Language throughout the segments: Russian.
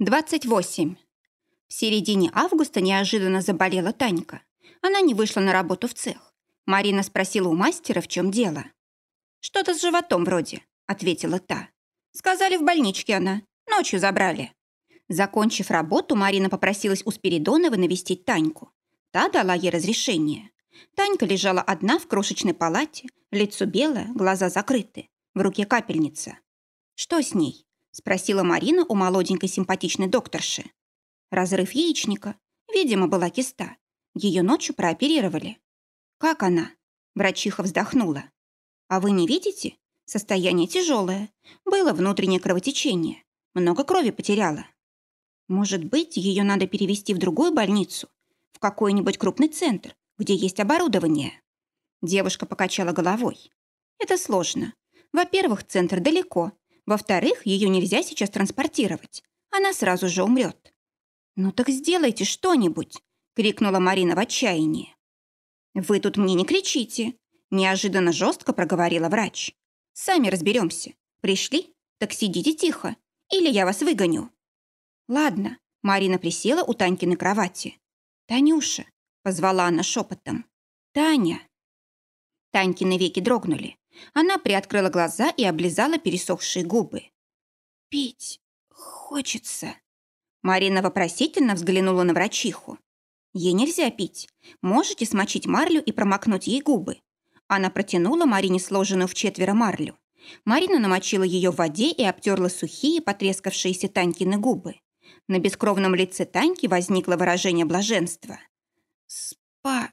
28. В середине августа неожиданно заболела Танька. Она не вышла на работу в цех. Марина спросила у мастера, в чем дело. «Что-то с животом вроде», — ответила та. «Сказали, в больничке она. Ночью забрали». Закончив работу, Марина попросилась у Спиридоновой навестить Таньку. Та дала ей разрешение. Танька лежала одна в крошечной палате, лицо белое, глаза закрыты, в руке капельница. «Что с ней?» – спросила Марина у молоденькой симпатичной докторши. Разрыв яичника. Видимо, была киста. Ее ночью прооперировали. «Как она?» – врачиха вздохнула. «А вы не видите? Состояние тяжелое. Было внутреннее кровотечение. Много крови потеряла. Может быть, ее надо перевести в другую больницу, в какой-нибудь крупный центр, где есть оборудование?» Девушка покачала головой. «Это сложно. Во-первых, центр далеко, во-вторых, ее нельзя сейчас транспортировать. Она сразу же умрет. «Ну так сделайте что-нибудь!» — крикнула Марина в отчаянии. «Вы тут мне не кричите!» — неожиданно жестко проговорила врач. «Сами разберемся. Пришли? Так сидите тихо, или я вас выгоню». «Ладно», — Марина присела у Таньки на кровати. «Танюша», — позвала она шепотом. «Таня». Танькины веки дрогнули. Она приоткрыла глаза и облизала пересохшие губы. «Пить хочется». Марина вопросительно взглянула на врачиху. «Ей нельзя пить. Можете смочить марлю и промокнуть ей губы». Она протянула Марине сложенную в четверо марлю. Марина намочила ее в воде и обтерла сухие, потрескавшиеся Танькины губы. На бескровном лице Таньки возникло выражение блаженства. «Спасибо!»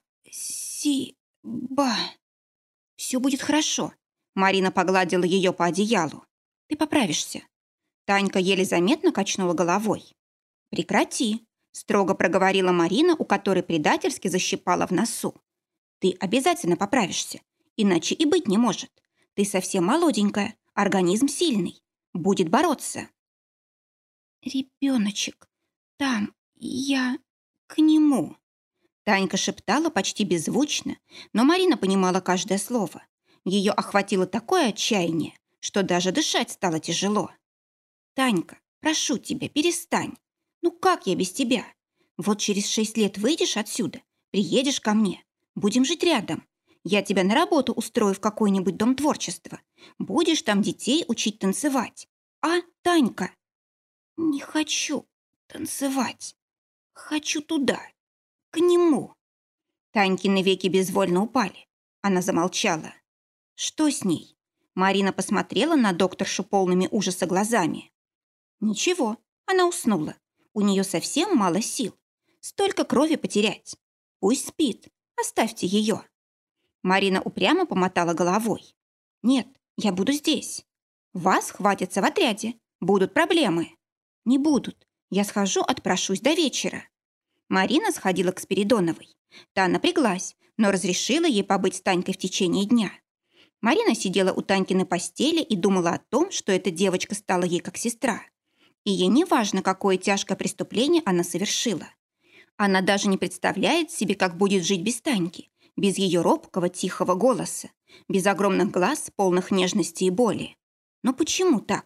«Все будет хорошо», — Марина погладила ее по одеялу. «Ты поправишься». Танька еле заметно качнула головой. «Прекрати», — строго проговорила Марина, у которой предательски защипала в носу. «Ты обязательно поправишься, иначе и быть не может. Ты совсем молоденькая, организм сильный, будет бороться». «Ребеночек, там, я к нему», Танька шептала почти беззвучно, но Марина понимала каждое слово. Ее охватило такое отчаяние, что даже дышать стало тяжело. «Танька, прошу тебя, перестань. Ну как я без тебя? Вот через шесть лет выйдешь отсюда, приедешь ко мне, будем жить рядом. Я тебя на работу устрою в какой-нибудь дом творчества. Будешь там детей учить танцевать. А, Танька?» «Не хочу танцевать. Хочу туда, к нему. Танькины веки безвольно упали. Она замолчала. Что с ней? Марина посмотрела на докторшу полными ужаса глазами. Ничего, она уснула. У нее совсем мало сил. Столько крови потерять. Пусть спит. Оставьте ее. Марина упрямо помотала головой. Нет, я буду здесь. Вас хватится в отряде. Будут проблемы. Не будут. Я схожу, отпрошусь до вечера. Марина сходила к Спиридоновой. Та напряглась, но разрешила ей побыть с Танькой в течение дня. Марина сидела у Таньки на постели и думала о том, что эта девочка стала ей как сестра. И ей не важно, какое тяжкое преступление она совершила. Она даже не представляет себе, как будет жить без Таньки, без ее робкого, тихого голоса, без огромных глаз, полных нежности и боли. Но почему так?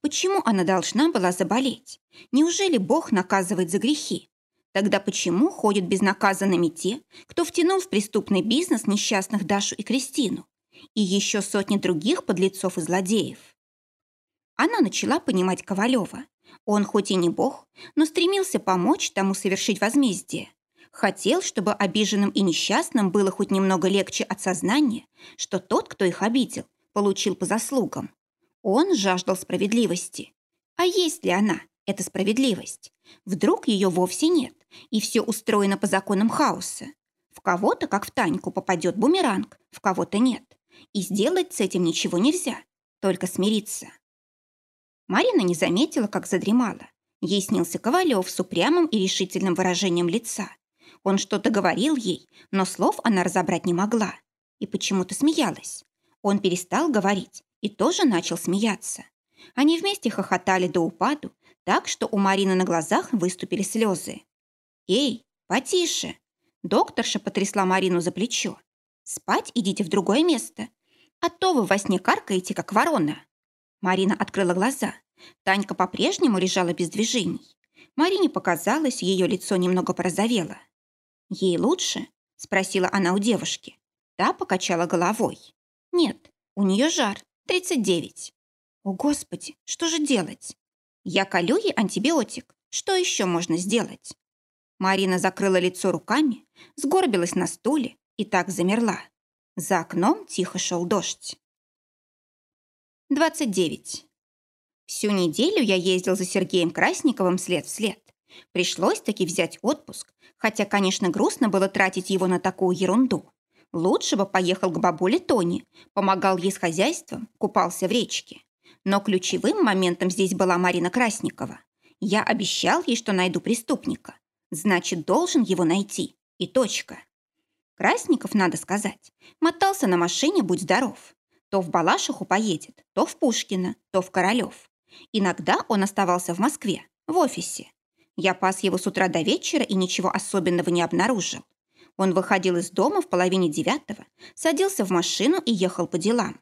Почему она должна была заболеть? Неужели Бог наказывает за грехи? Тогда почему ходят безнаказанными те, кто втянул в преступный бизнес несчастных Дашу и Кристину, и еще сотни других подлецов и злодеев? Она начала понимать Ковалева. Он хоть и не бог, но стремился помочь тому совершить возмездие. Хотел, чтобы обиженным и несчастным было хоть немного легче от сознания, что тот, кто их обидел, получил по заслугам. Он жаждал справедливости. А есть ли она, эта справедливость? Вдруг ее вовсе нет, и все устроено по законам хаоса. В кого-то, как в Таньку, попадет бумеранг, в кого-то нет. И сделать с этим ничего нельзя, только смириться. Марина не заметила, как задремала. Ей снился Ковалев с упрямым и решительным выражением лица. Он что-то говорил ей, но слов она разобрать не могла. И почему-то смеялась. Он перестал говорить и тоже начал смеяться. Они вместе хохотали до упаду, так что у Марины на глазах выступили слезы. «Эй, потише!» Докторша потрясла Марину за плечо. «Спать идите в другое место, а то вы во сне каркаете, как ворона». Марина открыла глаза. Танька по-прежнему лежала без движений. Марине показалось, ее лицо немного порозовело. «Ей лучше?» – спросила она у девушки. Та покачала головой. «Нет, у нее жар, 39». «О, Господи, что же делать?» «Я колю ей антибиотик. Что еще можно сделать?» Марина закрыла лицо руками, сгорбилась на стуле и так замерла. За окном тихо шел дождь. 29. Всю неделю я ездил за Сергеем Красниковым след в след. Пришлось таки взять отпуск, хотя, конечно, грустно было тратить его на такую ерунду. Лучше бы поехал к бабуле Тони, помогал ей с хозяйством, купался в речке. Но ключевым моментом здесь была Марина Красникова. Я обещал ей, что найду преступника. Значит, должен его найти. И точка. Красников, надо сказать, мотался на машине «Будь здоров». То в Балашиху поедет, то в Пушкино, то в Королев. Иногда он оставался в Москве, в офисе. Я пас его с утра до вечера и ничего особенного не обнаружил. Он выходил из дома в половине девятого, садился в машину и ехал по делам.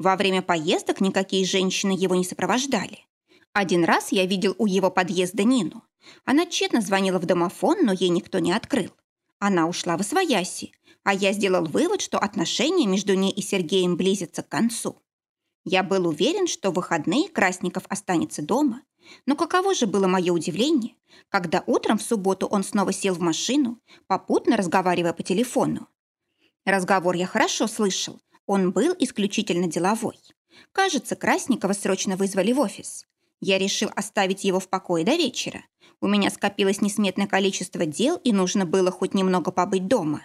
Во время поездок никакие женщины его не сопровождали. Один раз я видел у его подъезда Нину. Она тщетно звонила в домофон, но ей никто не открыл. Она ушла в освояси, а я сделал вывод, что отношения между ней и Сергеем близятся к концу. Я был уверен, что в выходные Красников останется дома, но каково же было мое удивление, когда утром в субботу он снова сел в машину, попутно разговаривая по телефону. Разговор я хорошо слышал, он был исключительно деловой. Кажется, Красникова срочно вызвали в офис. Я решил оставить его в покое до вечера. У меня скопилось несметное количество дел, и нужно было хоть немного побыть дома.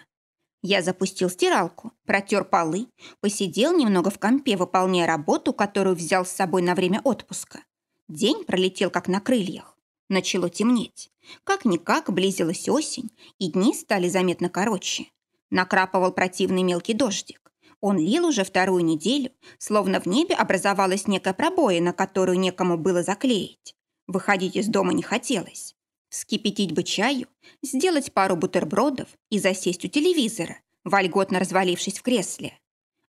Я запустил стиралку, протер полы, посидел немного в компе, выполняя работу, которую взял с собой на время отпуска. День пролетел как на крыльях. Начало темнеть. Как-никак близилась осень, и дни стали заметно короче. Накрапывал противный мелкий дождик. Он лил уже вторую неделю, словно в небе образовалась некая пробоина, которую некому было заклеить. Выходить из дома не хотелось. Вскипятить бы чаю, сделать пару бутербродов и засесть у телевизора, вольготно развалившись в кресле.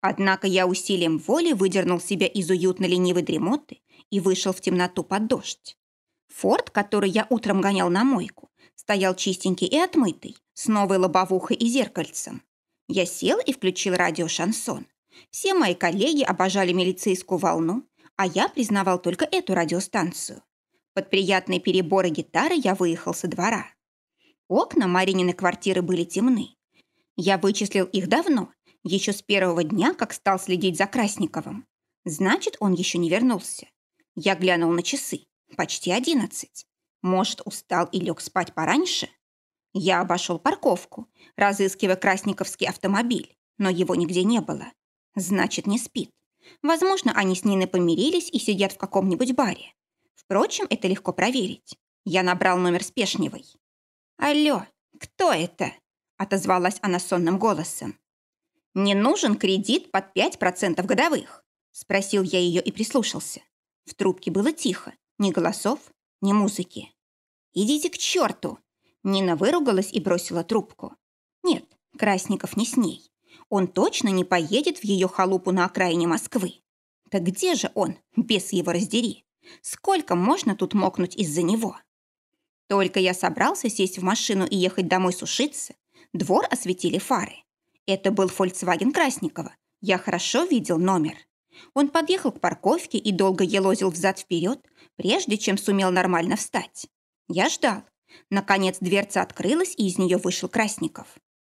Однако я усилием воли выдернул себя из уютно ленивой дремоты и вышел в темноту под дождь. Форд, который я утром гонял на мойку, стоял чистенький и отмытый, с новой лобовухой и зеркальцем. Я сел и включил радио «Шансон». Все мои коллеги обожали милицейскую волну, а я признавал только эту радиостанцию. Под приятные переборы гитары я выехал со двора. Окна Марининой квартиры были темны. Я вычислил их давно, еще с первого дня, как стал следить за Красниковым. Значит, он еще не вернулся. Я глянул на часы. Почти одиннадцать. Может, устал и лег спать пораньше? Я обошел парковку, разыскивая красниковский автомобиль, но его нигде не было. Значит, не спит. Возможно, они с Ниной помирились и сидят в каком-нибудь баре. Впрочем, это легко проверить. Я набрал номер Спешневой. «Алло, кто это?» – отозвалась она сонным голосом. «Не нужен кредит под 5% годовых?» – спросил я ее и прислушался. В трубке было тихо, ни голосов, ни музыки. «Идите к черту!» Нина выругалась и бросила трубку. «Нет, Красников не с ней. Он точно не поедет в ее халупу на окраине Москвы. Так где же он, без его раздери? Сколько можно тут мокнуть из-за него? Только я собрался сесть в машину и ехать домой сушиться, двор осветили фары. Это был Volkswagen Красникова. Я хорошо видел номер. Он подъехал к парковке и долго елозил взад-вперед, прежде чем сумел нормально встать. Я ждал. Наконец дверца открылась, и из нее вышел Красников.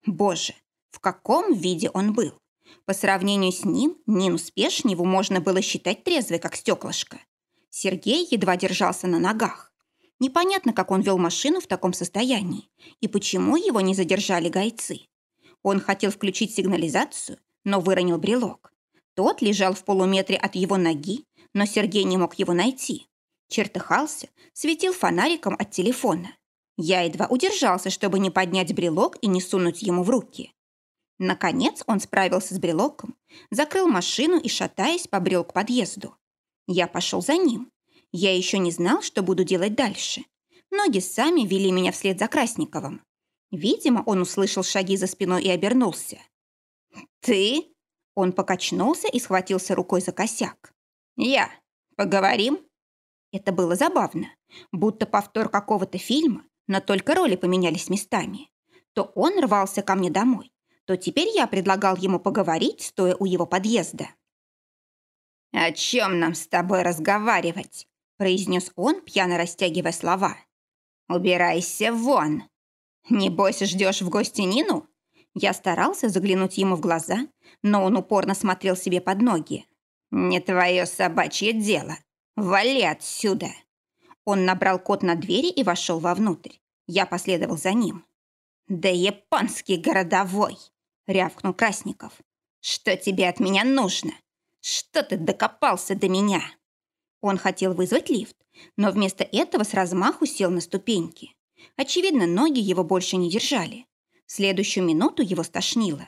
Боже, в каком виде он был! По сравнению с ним, Нину Спешневу можно было считать трезвой, как стеклышко. Сергей едва держался на ногах. Непонятно, как он вел машину в таком состоянии и почему его не задержали гайцы. Он хотел включить сигнализацию, но выронил брелок. Тот лежал в полуметре от его ноги, но Сергей не мог его найти. Чертыхался, светил фонариком от телефона. Я едва удержался, чтобы не поднять брелок и не сунуть ему в руки. Наконец он справился с брелоком, закрыл машину и, шатаясь, побрел к подъезду. Я пошел за ним. Я еще не знал, что буду делать дальше. Ноги сами вели меня вслед за Красниковым. Видимо, он услышал шаги за спиной и обернулся. «Ты?» Он покачнулся и схватился рукой за косяк. «Я. Поговорим?» Это было забавно, будто повтор какого-то фильма, но только роли поменялись местами. То он рвался ко мне домой, то теперь я предлагал ему поговорить, стоя у его подъезда. «О чем нам с тобой разговаривать?» произнес он, пьяно растягивая слова. «Убирайся вон!» «Небось, ждешь в гости Нину?» Я старался заглянуть ему в глаза, но он упорно смотрел себе под ноги. «Не твое собачье дело. Вали отсюда!» Он набрал код на двери и вошел вовнутрь. Я последовал за ним. «Да японский городовой!» — рявкнул Красников. «Что тебе от меня нужно? Что ты докопался до меня?» Он хотел вызвать лифт, но вместо этого с размаху сел на ступеньки. Очевидно, ноги его больше не держали. В следующую минуту его стошнило.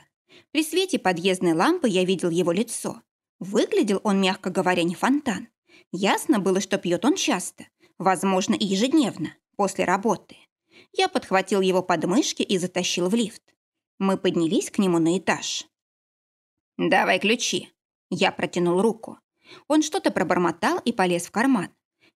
При свете подъездной лампы я видел его лицо. Выглядел он, мягко говоря, не фонтан. Ясно было, что пьет он часто, возможно, и ежедневно, после работы. Я подхватил его подмышки и затащил в лифт. Мы поднялись к нему на этаж. «Давай ключи». Я протянул руку. Он что-то пробормотал и полез в карман.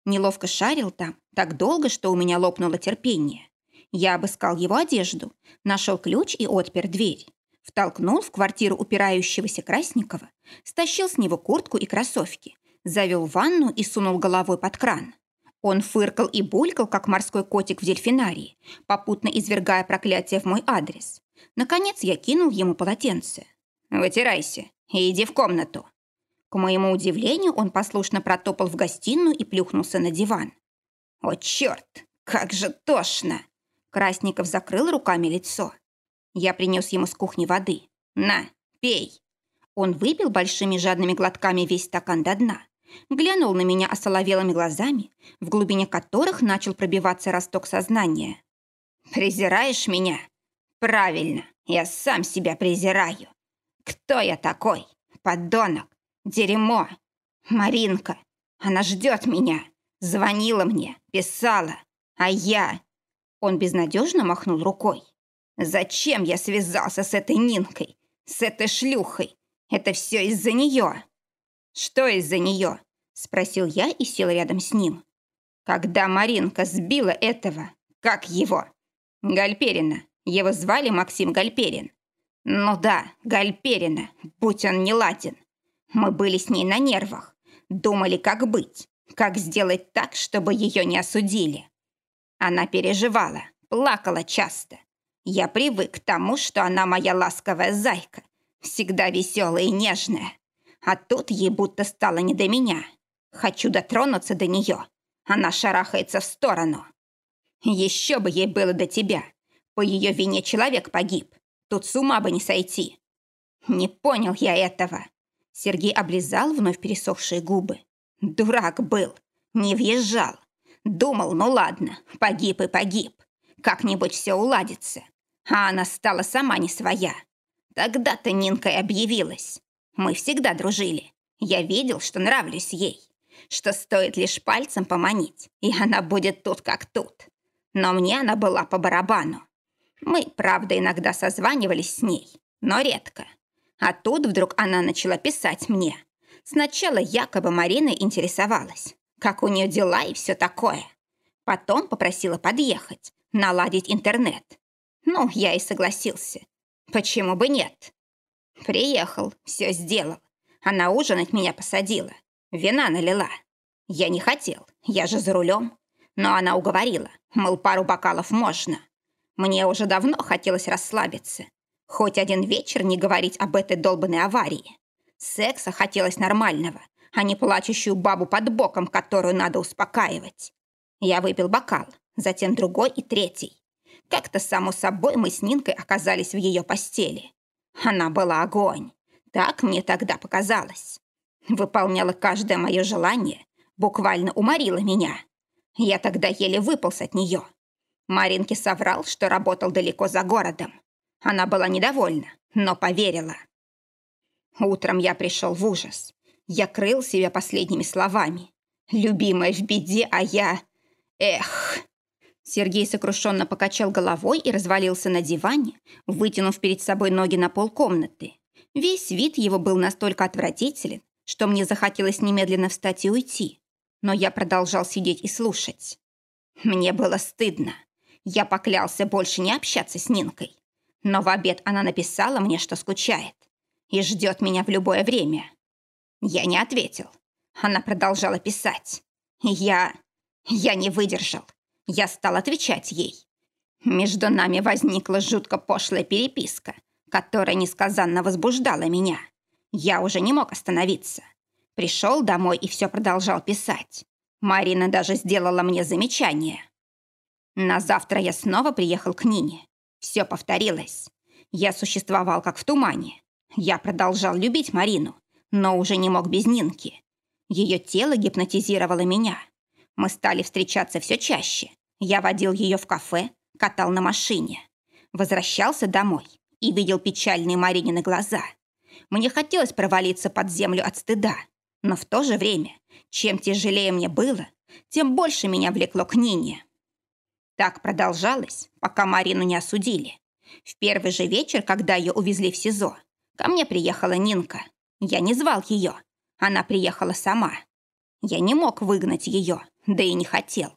Неловко шарил там, так долго, что у меня лопнуло терпение. Я обыскал его одежду, нашел ключ и отпер дверь. Втолкнул в квартиру упирающегося Красникова, стащил с него куртку и кроссовки, завел ванну и сунул головой под кран. Он фыркал и булькал, как морской котик в дельфинарии, попутно извергая проклятие в мой адрес. Наконец я кинул ему полотенце. «Вытирайся и иди в комнату». К моему удивлению, он послушно протопал в гостиную и плюхнулся на диван. «О, черт! Как же тошно!» Красников закрыл руками лицо. Я принес ему с кухни воды. «На, пей!» Он выпил большими жадными глотками весь стакан до дна. Глянул на меня осоловелыми глазами, в глубине которых начал пробиваться росток сознания. «Презираешь меня?» «Правильно, я сам себя презираю. Кто я такой? Подонок, Дерьмо! Маринка! Она ждет меня! Звонила мне, писала. А я... Он безнадежно махнул рукой. Зачем я связался с этой Нинкой? С этой шлюхой? Это все из-за нее. Что из-за нее? Спросил я и сел рядом с ним. Когда Маринка сбила этого, как его? Гальперина. Его звали Максим Гальперин. Ну да, Гальперина, будь он не ладен. Мы были с ней на нервах. Думали, как быть, как сделать так, чтобы ее не осудили. Она переживала, плакала часто. Я привык к тому, что она моя ласковая зайка, всегда веселая и нежная. А тут ей будто стало не до меня. Хочу дотронуться до нее. Она шарахается в сторону. Еще бы ей было до тебя. По ее вине человек погиб. Тут с ума бы не сойти. Не понял я этого. Сергей облизал вновь пересохшие губы. Дурак был, не въезжал. Думал, ну ладно, погиб и погиб. Как-нибудь все уладится. А она стала сама не своя. Тогда-то Нинка и объявилась. Мы всегда дружили. Я видел, что нравлюсь ей. Что стоит лишь пальцем поманить, и она будет тут как тут. Но мне она была по барабану. Мы, правда, иногда созванивались с ней, но редко. А тут вдруг она начала писать мне. Сначала якобы Марина интересовалась, как у нее дела и все такое. Потом попросила подъехать, наладить интернет. Ну, я и согласился. Почему бы нет? Приехал, все сделал. Она ужинать меня посадила. Вина налила. Я не хотел, я же за рулем. Но она уговорила, мол, пару бокалов можно. Мне уже давно хотелось расслабиться. Хоть один вечер не говорить об этой долбанной аварии. Секса хотелось нормального, а не плачущую бабу под боком, которую надо успокаивать. Я выпил бокал, затем другой и третий. Как-то само собой мы с Нинкой оказались в ее постели. Она была огонь. Так мне тогда показалось. Выполняла каждое мое желание, буквально уморила меня. Я тогда еле выполз от нее. Маринке соврал, что работал далеко за городом. Она была недовольна, но поверила. Утром я пришел в ужас. Я крыл себя последними словами. «Любимая в беде, а я... Эх!» Сергей сокрушенно покачал головой и развалился на диване, вытянув перед собой ноги на пол комнаты. Весь вид его был настолько отвратителен, что мне захотелось немедленно встать и уйти. но я продолжал сидеть и слушать. Мне было стыдно. Я поклялся больше не общаться с Нинкой. Но в обед она написала мне, что скучает. И ждет меня в любое время. Я не ответил. Она продолжала писать. Я... я не выдержал. Я стал отвечать ей. Между нами возникла жутко пошлая переписка, которая несказанно возбуждала меня. Я уже не мог остановиться. Пришел домой и все продолжал писать. Марина даже сделала мне замечание. На завтра я снова приехал к Нине. Все повторилось. Я существовал как в тумане. Я продолжал любить Марину, но уже не мог без Нинки. Ее тело гипнотизировало меня. Мы стали встречаться все чаще. Я водил ее в кафе, катал на машине. Возвращался домой и видел печальные Маринины глаза. Мне хотелось провалиться под землю от стыда. Но в то же время, чем тяжелее мне было, тем больше меня влекло к Нине. Так продолжалось, пока Марину не осудили. В первый же вечер, когда ее увезли в СИЗО, ко мне приехала Нинка. Я не звал ее. Она приехала сама. Я не мог выгнать ее, да и не хотел.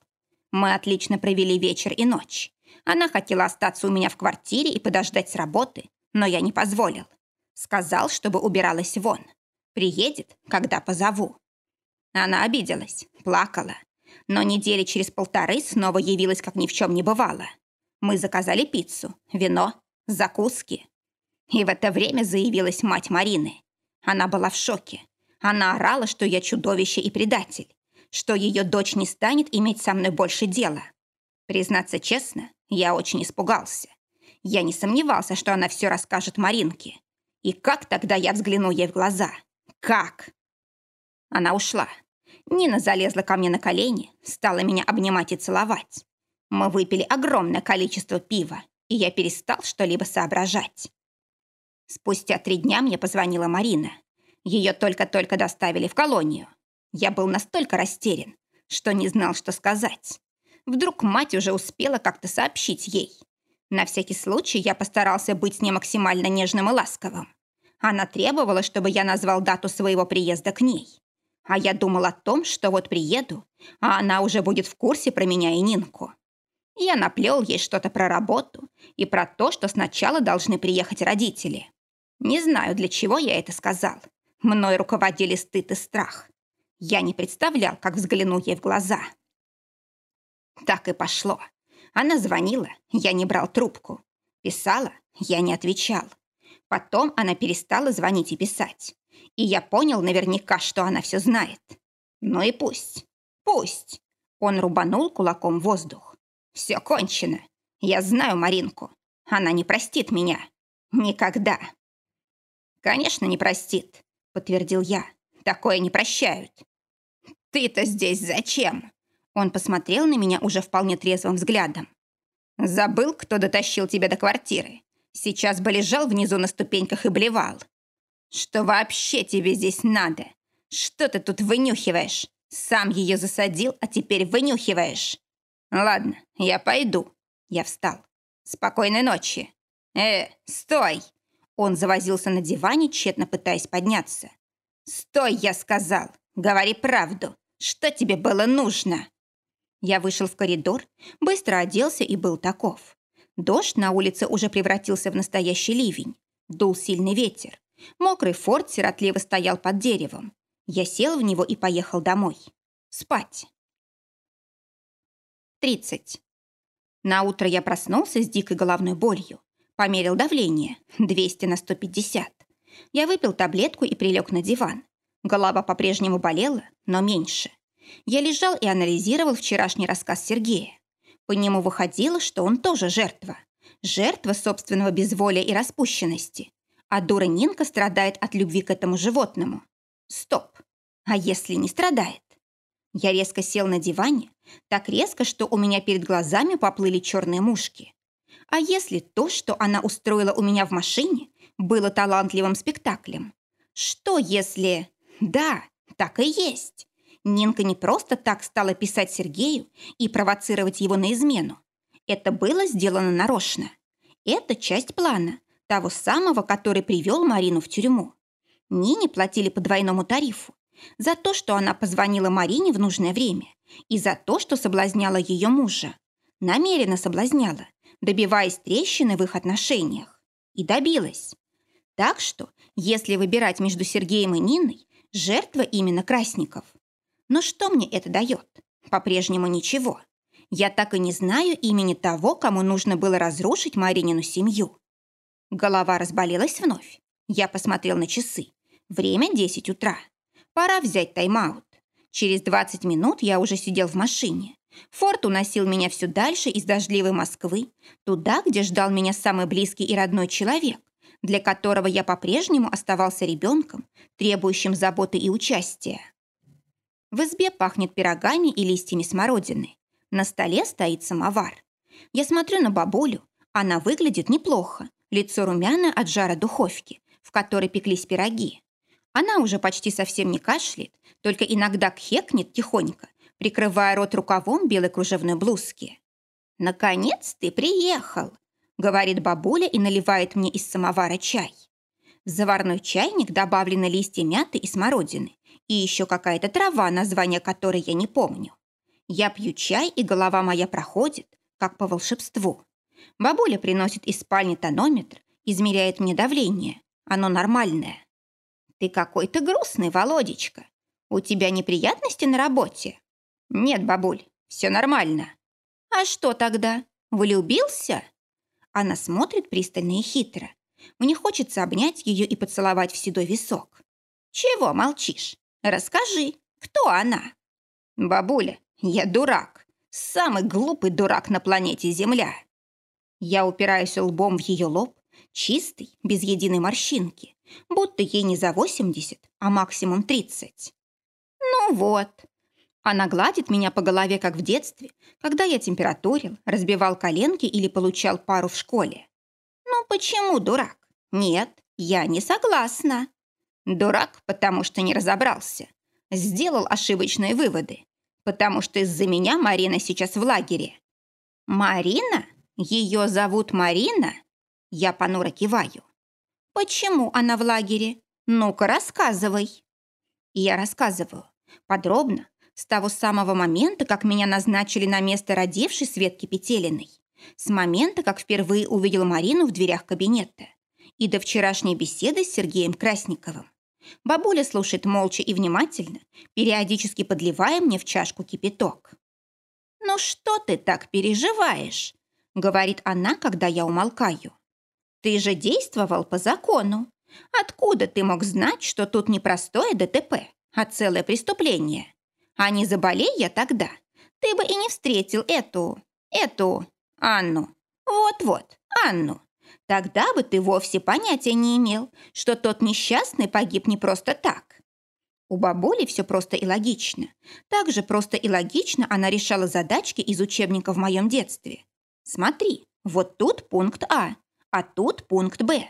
Мы отлично провели вечер и ночь. Она хотела остаться у меня в квартире и подождать с работы, но я не позволил. Сказал, чтобы убиралась вон. Приедет, когда позову. Она обиделась, плакала. Но недели через полторы снова явилась, как ни в чем не бывало. Мы заказали пиццу, вино, закуски. И в это время заявилась мать Марины. Она была в шоке. Она орала, что я чудовище и предатель, что ее дочь не станет иметь со мной больше дела. Признаться честно, я очень испугался. Я не сомневался, что она все расскажет Маринке. И как тогда я взгляну ей в глаза? Как? Она ушла. Нина залезла ко мне на колени, стала меня обнимать и целовать. Мы выпили огромное количество пива, и я перестал что-либо соображать. Спустя три дня мне позвонила Марина. Ее только-только доставили в колонию. Я был настолько растерян, что не знал, что сказать. Вдруг мать уже успела как-то сообщить ей. На всякий случай я постарался быть с ней максимально нежным и ласковым. Она требовала, чтобы я назвал дату своего приезда к ней. А я думал о том, что вот приеду, а она уже будет в курсе про меня и Нинку. Я наплел ей что-то про работу и про то, что сначала должны приехать родители. Не знаю, для чего я это сказал. Мной руководили стыд и страх. Я не представлял, как взгляну ей в глаза. Так и пошло. Она звонила, я не брал трубку. Писала, я не отвечал. Потом она перестала звонить и писать. И я понял наверняка, что она все знает. Ну и пусть. Пусть. Он рубанул кулаком воздух. Все кончено. Я знаю Маринку. Она не простит меня. Никогда. Конечно, не простит, подтвердил я. Такое не прощают. Ты-то здесь зачем? Он посмотрел на меня уже вполне трезвым взглядом. «Забыл, кто дотащил тебя до квартиры? Сейчас бы лежал внизу на ступеньках и блевал. Что вообще тебе здесь надо? Что ты тут вынюхиваешь? Сам ее засадил, а теперь вынюхиваешь. Ладно, я пойду». Я встал. «Спокойной ночи». «Э, стой!» Он завозился на диване, тщетно пытаясь подняться. «Стой, я сказал! Говори правду! Что тебе было нужно?» Я вышел в коридор, быстро оделся и был таков. Дождь на улице уже превратился в настоящий ливень. Дул сильный ветер. Мокрый форт сиротливо стоял под деревом. Я сел в него и поехал домой. Спать. 30. На утро я проснулся с дикой головной болью. Померил давление. 200 на 150. Я выпил таблетку и прилег на диван. Голова по-прежнему болела, но меньше. Я лежал и анализировал вчерашний рассказ Сергея. По нему выходило, что он тоже жертва. Жертва собственного безволия и распущенности. А дура Нинка страдает от любви к этому животному. Стоп. А если не страдает? Я резко сел на диване, так резко, что у меня перед глазами поплыли черные мушки. А если то, что она устроила у меня в машине, было талантливым спектаклем? Что если... Да, так и есть. Нинка не просто так стала писать Сергею и провоцировать его на измену. Это было сделано нарочно. Это часть плана, того самого, который привел Марину в тюрьму. Нине платили по двойному тарифу. За то, что она позвонила Марине в нужное время. И за то, что соблазняла ее мужа. Намеренно соблазняла, добиваясь трещины в их отношениях. И добилась. Так что, если выбирать между Сергеем и Ниной, жертва именно Красников. Но что мне это дает? По-прежнему ничего. Я так и не знаю имени того, кому нужно было разрушить Маринину семью. Голова разболелась вновь. Я посмотрел на часы. Время 10 утра. Пора взять тайм-аут. Через 20 минут я уже сидел в машине. Форд уносил меня все дальше из дождливой Москвы, туда, где ждал меня самый близкий и родной человек, для которого я по-прежнему оставался ребенком, требующим заботы и участия. В избе пахнет пирогами и листьями смородины. На столе стоит самовар. Я смотрю на бабулю. Она выглядит неплохо. Лицо румяное от жара духовки, в которой пеклись пироги. Она уже почти совсем не кашляет, только иногда кхекнет тихонько, прикрывая рот рукавом белой кружевной блузки. «Наконец ты приехал!» — говорит бабуля и наливает мне из самовара чай. В заварной чайник добавлены листья мяты и смородины, и еще какая-то трава, название которой я не помню. Я пью чай, и голова моя проходит, как по волшебству. Бабуля приносит из спальни тонометр, измеряет мне давление. Оно нормальное. Ты какой-то грустный, Володечка. У тебя неприятности на работе? Нет, бабуль, все нормально. А что тогда? Влюбился? Она смотрит пристально и хитро. Мне хочется обнять ее и поцеловать в седой висок. Чего молчишь? Расскажи, кто она? Бабуля, я дурак. Самый глупый дурак на планете Земля. Я упираюсь лбом в ее лоб, чистый, без единой морщинки, будто ей не за 80, а максимум 30. Ну вот. Она гладит меня по голове, как в детстве, когда я температурил, разбивал коленки или получал пару в школе. Ну почему дурак? Нет, я не согласна. Дурак, потому что не разобрался. Сделал ошибочные выводы потому что из-за меня Марина сейчас в лагере». «Марина? Ее зовут Марина?» Я понуро киваю. «Почему она в лагере? Ну-ка, рассказывай». Я рассказываю. Подробно, с того самого момента, как меня назначили на место родившей Светки Петелиной. С момента, как впервые увидел Марину в дверях кабинета. И до вчерашней беседы с Сергеем Красниковым. Бабуля слушает молча и внимательно, периодически подливая мне в чашку кипяток. «Ну что ты так переживаешь?» — говорит она, когда я умолкаю. «Ты же действовал по закону. Откуда ты мог знать, что тут не простое ДТП, а целое преступление? А не заболей я тогда, ты бы и не встретил эту, эту, Анну. Вот-вот, Анну. Тогда бы ты вовсе понятия не имел, что тот несчастный погиб не просто так. У бабули все просто и логично. Так же просто и логично она решала задачки из учебника в моем детстве. Смотри, вот тут пункт А, а тут пункт Б.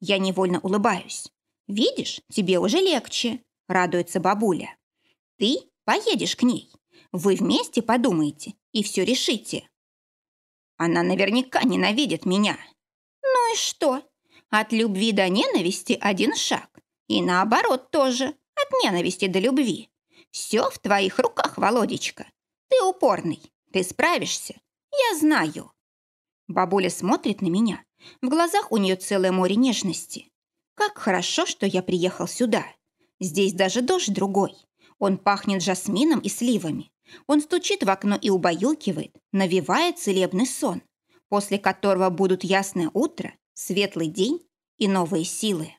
Я невольно улыбаюсь. Видишь, тебе уже легче, радуется бабуля. Ты поедешь к ней. Вы вместе подумаете и все решите. Она наверняка ненавидит меня. Ну и что? От любви до ненависти один шаг. И наоборот тоже, от ненависти до любви. Все в твоих руках, Володечка. Ты упорный, ты справишься. Я знаю. Бабуля смотрит на меня. В глазах у нее целое море нежности. Как хорошо, что я приехал сюда. Здесь даже дождь другой. Он пахнет жасмином и сливами. Он стучит в окно и убаюкивает, навевая целебный сон после которого будут ясное утро, светлый день и новые силы.